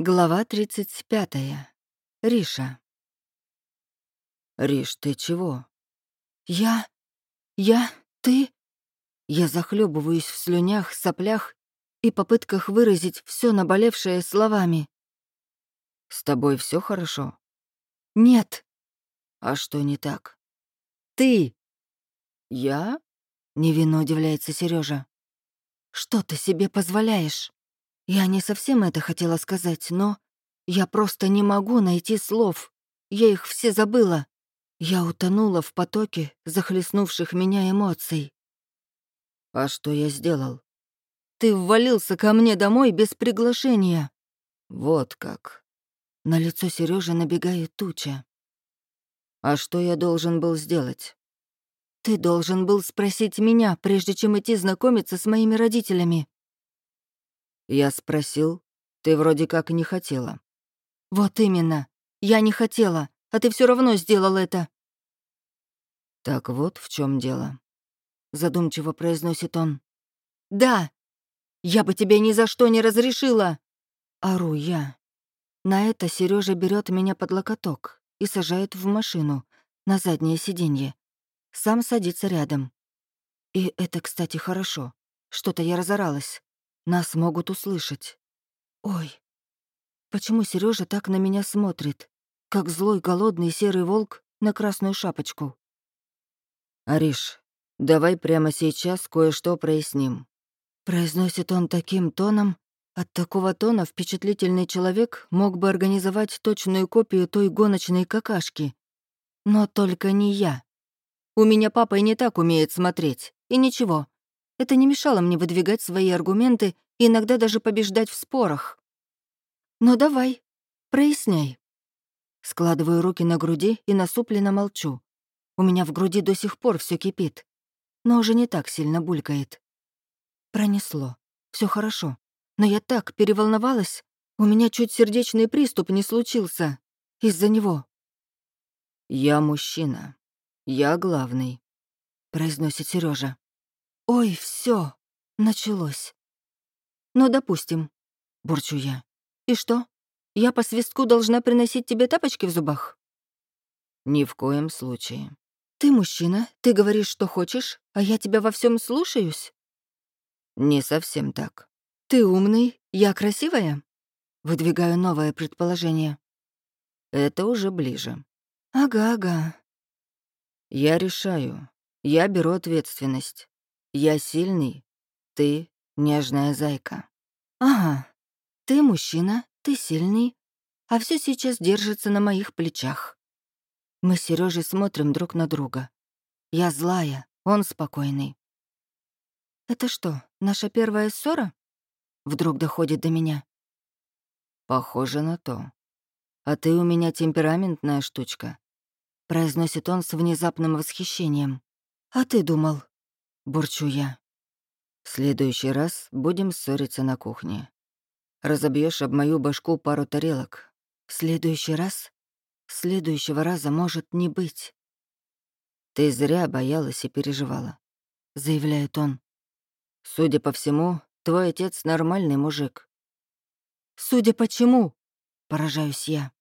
Глава 35. Риша. «Риш, ты чего?» «Я? Я? Ты?» Я захлебываюсь в слюнях, соплях и попытках выразить все наболевшее словами. «С тобой все хорошо?» «Нет». «А что не так?» «Ты». «Я?» — невинно удивляется Сережа. «Что ты себе позволяешь?» Я не совсем это хотела сказать, но я просто не могу найти слов. Я их все забыла. Я утонула в потоке захлестнувших меня эмоций. «А что я сделал?» «Ты ввалился ко мне домой без приглашения». «Вот как». На лицо Сережи набегает туча. «А что я должен был сделать?» «Ты должен был спросить меня, прежде чем идти знакомиться с моими родителями». Я спросил, ты вроде как не хотела. Вот именно. Я не хотела, а ты все равно сделал это. Так вот в чем дело. Задумчиво произносит он. Да, я бы тебе ни за что не разрешила. Ору я. На это Сережа берет меня под локоток и сажает в машину, на заднее сиденье. Сам садится рядом. И это, кстати, хорошо. Что-то я разоралась. Нас могут услышать. Ой, почему Сережа так на меня смотрит, как злой голодный серый волк на красную шапочку? «Ариш, давай прямо сейчас кое-что проясним», — произносит он таким тоном. От такого тона впечатлительный человек мог бы организовать точную копию той гоночной какашки. Но только не я. У меня папа и не так умеет смотреть. И ничего, это не мешало мне выдвигать свои аргументы и иногда даже побеждать в спорах. Но давай, проясняй. Складываю руки на груди и насупленно молчу. У меня в груди до сих пор все кипит, но уже не так сильно булькает. Пронесло. Все хорошо. Но я так переволновалась, у меня чуть сердечный приступ не случился. Из-за него. «Я мужчина. Я главный», — произносит Сережа. Ой, все, началось. Ну, допустим, бурчу я. И что? Я по свистку должна приносить тебе тапочки в зубах? Ни в коем случае. Ты мужчина, ты говоришь, что хочешь, а я тебя во всем слушаюсь? Не совсем так. Ты умный, я красивая? Выдвигаю новое предположение. Это уже ближе. Ага-ага. Я решаю. Я беру ответственность. Я сильный, ты нежная зайка. Ага, ты мужчина, ты сильный, а все сейчас держится на моих плечах. Мы с Сережей смотрим друг на друга. Я злая, он спокойный. Это что, наша первая ссора? Вдруг доходит до меня. Похоже на то. А ты у меня темпераментная штучка. Произносит он с внезапным восхищением. А ты думал, бурчу я. В следующий раз будем ссориться на кухне. Разобьешь об мою башку пару тарелок. В следующий раз? Следующего раза может не быть. Ты зря боялась и переживала, заявляет он. Судя по всему, твой отец нормальный мужик. Судя по чему? Поражаюсь я.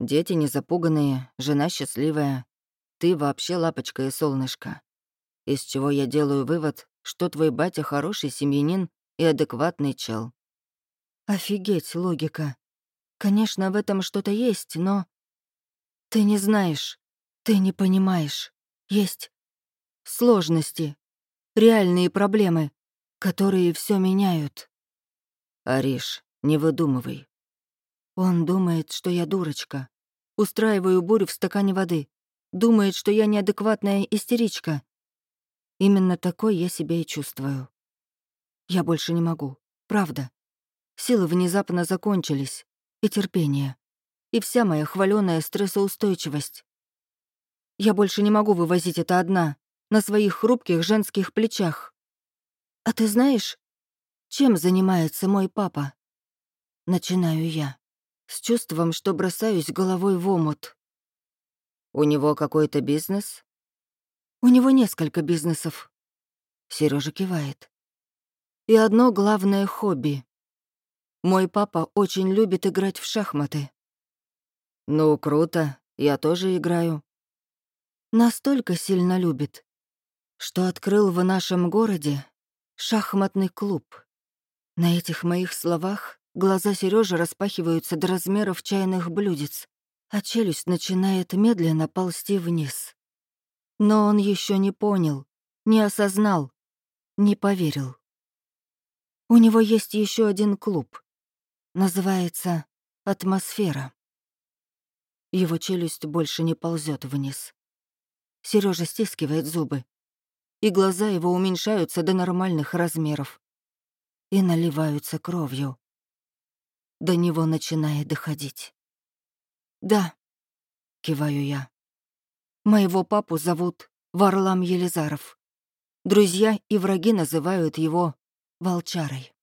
Дети не запуганные, жена счастливая. Ты вообще лапочка и солнышко из чего я делаю вывод, что твой батя хороший семьянин и адекватный чел. Офигеть, логика. Конечно, в этом что-то есть, но... Ты не знаешь, ты не понимаешь. Есть сложности, реальные проблемы, которые все меняют. Ариш, не выдумывай. Он думает, что я дурочка. Устраиваю бурю в стакане воды. Думает, что я неадекватная истеричка. Именно такой я себя и чувствую. Я больше не могу. Правда. Силы внезапно закончились. И терпение. И вся моя хваленая стрессоустойчивость. Я больше не могу вывозить это одна, на своих хрупких женских плечах. А ты знаешь, чем занимается мой папа? Начинаю я, с чувством, что бросаюсь головой в омут. У него какой-то бизнес? У него несколько бизнесов. Сережа кивает. И одно главное хобби. Мой папа очень любит играть в шахматы». «Ну, круто, я тоже играю». Настолько сильно любит, что открыл в нашем городе шахматный клуб. На этих моих словах глаза Сережи распахиваются до размеров чайных блюдец, а челюсть начинает медленно ползти вниз. Но он еще не понял, не осознал, не поверил. У него есть еще один клуб. Называется «Атмосфера». Его челюсть больше не ползет вниз. Сережа стискивает зубы, и глаза его уменьшаются до нормальных размеров и наливаются кровью. До него начинает доходить. «Да», — киваю я. «Моего папу зовут Варлам Елизаров. Друзья и враги называют его Волчарой».